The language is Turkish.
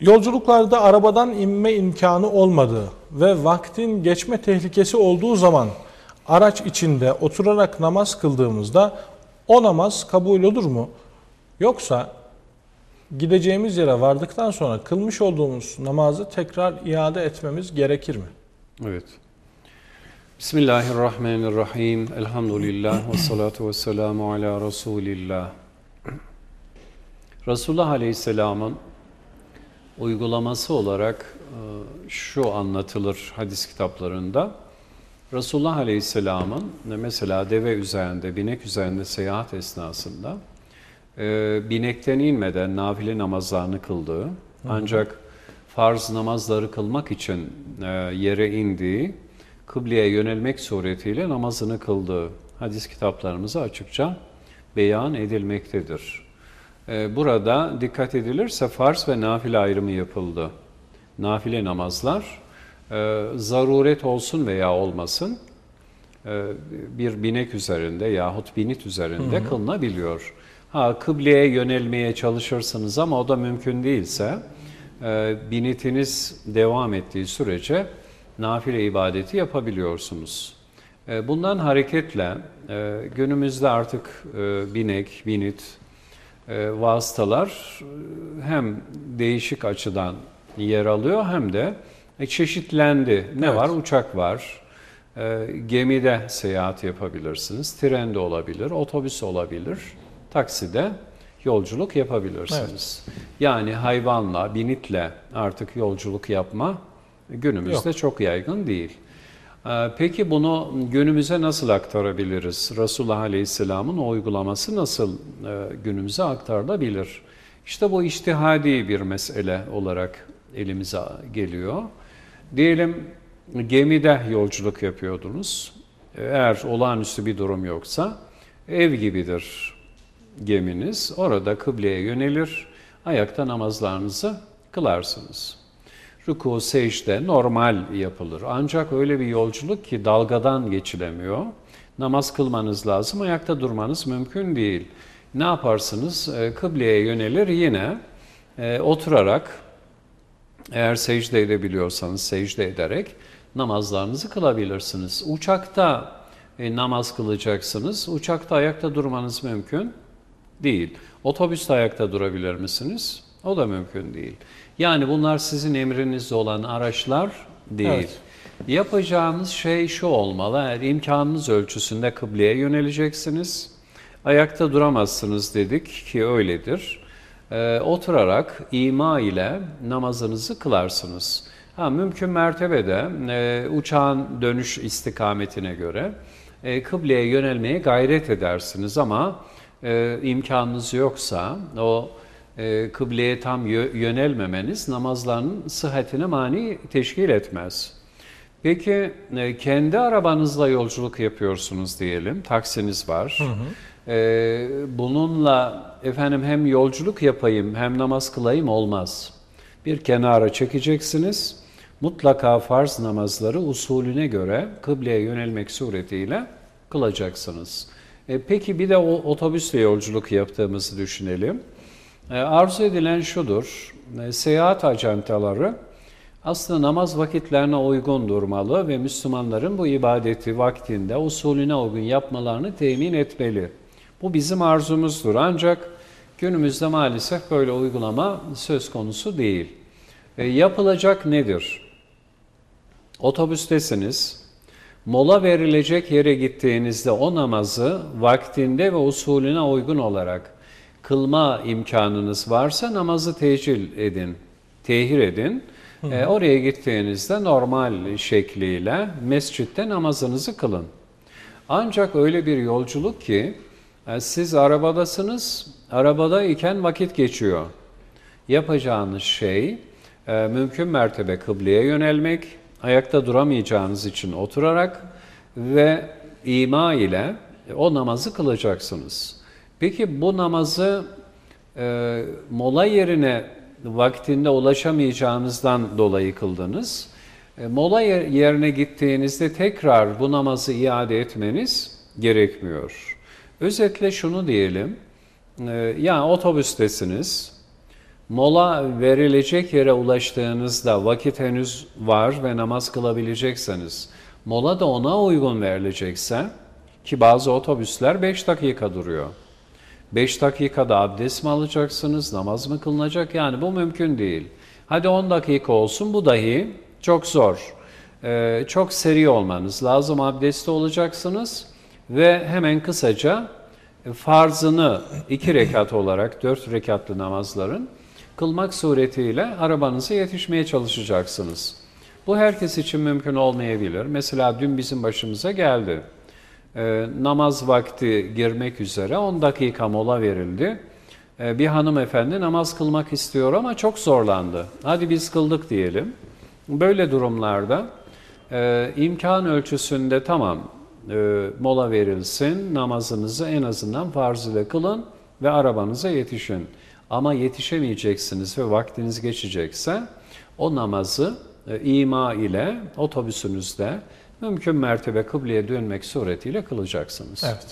Yolculuklarda arabadan inme imkanı olmadığı ve vaktin geçme tehlikesi olduğu zaman araç içinde oturarak namaz kıldığımızda o namaz kabul olur mu? Yoksa gideceğimiz yere vardıktan sonra kılmış olduğumuz namazı tekrar iade etmemiz gerekir mi? Evet. Bismillahirrahmanirrahim. Elhamdülillah ve salatu ve selamu ala Resulillah. Resulullah Aleyhisselam'ın uygulaması olarak e, şu anlatılır hadis kitaplarında. Resulullah Aleyhisselam'ın mesela deve üzerinde, binek üzerinde seyahat esnasında e, binekten inmeden nafile namazlarını kıldığı, ancak farz namazları kılmak için e, yere indiği, kıbleye yönelmek suretiyle namazını kıldığı hadis kitaplarımıza açıkça beyan edilmektedir. Ee, burada dikkat edilirse farz ve nafile ayrımı yapıldı. Nafile namazlar e, zaruret olsun veya olmasın e, bir binek üzerinde yahut binit üzerinde hı hı. kılınabiliyor. Ha kıbleye yönelmeye çalışırsınız ama o da mümkün değilse e, binitiniz devam ettiği sürece nafile ibadeti yapabiliyorsunuz. Bundan hareketle günümüzde artık binek, binit, e, vasıtalar e, hem değişik açıdan yer alıyor hem de e, çeşitlendi. Ne evet. var? Uçak var, e, gemide seyahat yapabilirsiniz, trende olabilir, otobüs olabilir, takside yolculuk yapabilirsiniz. Evet. Yani hayvanla, binitle artık yolculuk yapma günümüzde Yok. çok yaygın değil. Ee, peki bunu günümüze nasıl aktarabiliriz? Resulullah Aleyhisselam'ın uygulaması nasıl e, günümüze aktarılabilir? İşte bu iştihadi bir mesele olarak elimize geliyor. Diyelim gemide yolculuk yapıyordunuz. Eğer olağanüstü bir durum yoksa ev gibidir geminiz. Orada kıbleye yönelir, ayakta namazlarınızı kılarsınız ruku, secde normal yapılır. Ancak öyle bir yolculuk ki dalgadan geçilemiyor. Namaz kılmanız lazım, ayakta durmanız mümkün değil. Ne yaparsınız? E, kıbleye yönelir yine e, oturarak eğer secde edebiliyorsanız secde ederek namazlarınızı kılabilirsiniz. Uçakta e, namaz kılacaksınız. Uçakta ayakta durmanız mümkün değil. Otobüste ayakta durabilir misiniz? O da mümkün değil. Yani bunlar sizin emrinizde olan araçlar değil. Evet. Yapacağınız şey şu olmalı. Eğer imkanınız ölçüsünde kıbleye yöneleceksiniz. Ayakta duramazsınız dedik ki öyledir. Ee, oturarak ima ile namazınızı kılarsınız. Ha, mümkün mertebede e, uçağın dönüş istikametine göre e, kıbleye yönelmeye gayret edersiniz ama e, imkanınız yoksa o e, kıbleye tam yönelmemeniz namazların sıhhatine mani teşkil etmez. Peki e, kendi arabanızla yolculuk yapıyorsunuz diyelim, taksiniz var. Hı hı. E, bununla efendim hem yolculuk yapayım hem namaz kılayım olmaz. Bir kenara çekeceksiniz. Mutlaka farz namazları usulüne göre kıbleye yönelmek suretiyle kılacaksınız. E, peki bir de o otobüsle yolculuk yaptığımızı düşünelim. E, arzu edilen şudur, e, seyahat ajantaları aslında namaz vakitlerine uygun durmalı ve Müslümanların bu ibadeti vaktinde usulüne uygun yapmalarını temin etmeli. Bu bizim arzumuzdur ancak günümüzde maalesef böyle uygulama söz konusu değil. E, yapılacak nedir? Otobüstesiniz, mola verilecek yere gittiğinizde o namazı vaktinde ve usulüne uygun olarak kılma imkanınız varsa namazı tecil edin, tehir edin. E, oraya gittiğinizde normal şekliyle mescitte namazınızı kılın. Ancak öyle bir yolculuk ki e, siz arabadasınız, arabada iken vakit geçiyor. Yapacağınız şey e, mümkün mertebe kıbleye yönelmek, ayakta duramayacağınız için oturarak ve ima ile o namazı kılacaksınız. Peki bu namazı e, mola yerine vaktinde ulaşamayacağınızdan dolayı kıldınız. E, mola yerine gittiğinizde tekrar bu namazı iade etmeniz gerekmiyor. Özetle şunu diyelim, e, ya otobüstesiniz, Mola verilecek yere ulaştığınızda vakit henüz var ve namaz kılabilecekseniz, mola da ona uygun verilecekse ki bazı otobüsler 5 dakika duruyor. 5 dakikada abdest mi alacaksınız, namaz mı kılınacak? Yani bu mümkün değil. Hadi 10 dakika olsun bu dahi çok zor. Ee, çok seri olmanız lazım. Abdestli olacaksınız ve hemen kısaca farzını iki rekat olarak dört rekatlı namazların kılmak suretiyle arabanıza yetişmeye çalışacaksınız. Bu herkes için mümkün olmayabilir. Mesela dün bizim başımıza geldi. Ee, namaz vakti girmek üzere 10 dakika mola verildi. Ee, bir hanımefendi namaz kılmak istiyor ama çok zorlandı. Hadi biz kıldık diyelim. Böyle durumlarda e, imkan ölçüsünde tamam e, mola verilsin, namazınızı en azından farz ile kılın ve arabanıza yetişin. Ama yetişemeyeceksiniz ve vaktiniz geçecekse o namazı e, ima ile otobüsünüzde mümkün mertebe kıbleye dönmek suretiyle kılacaksınız. Evet.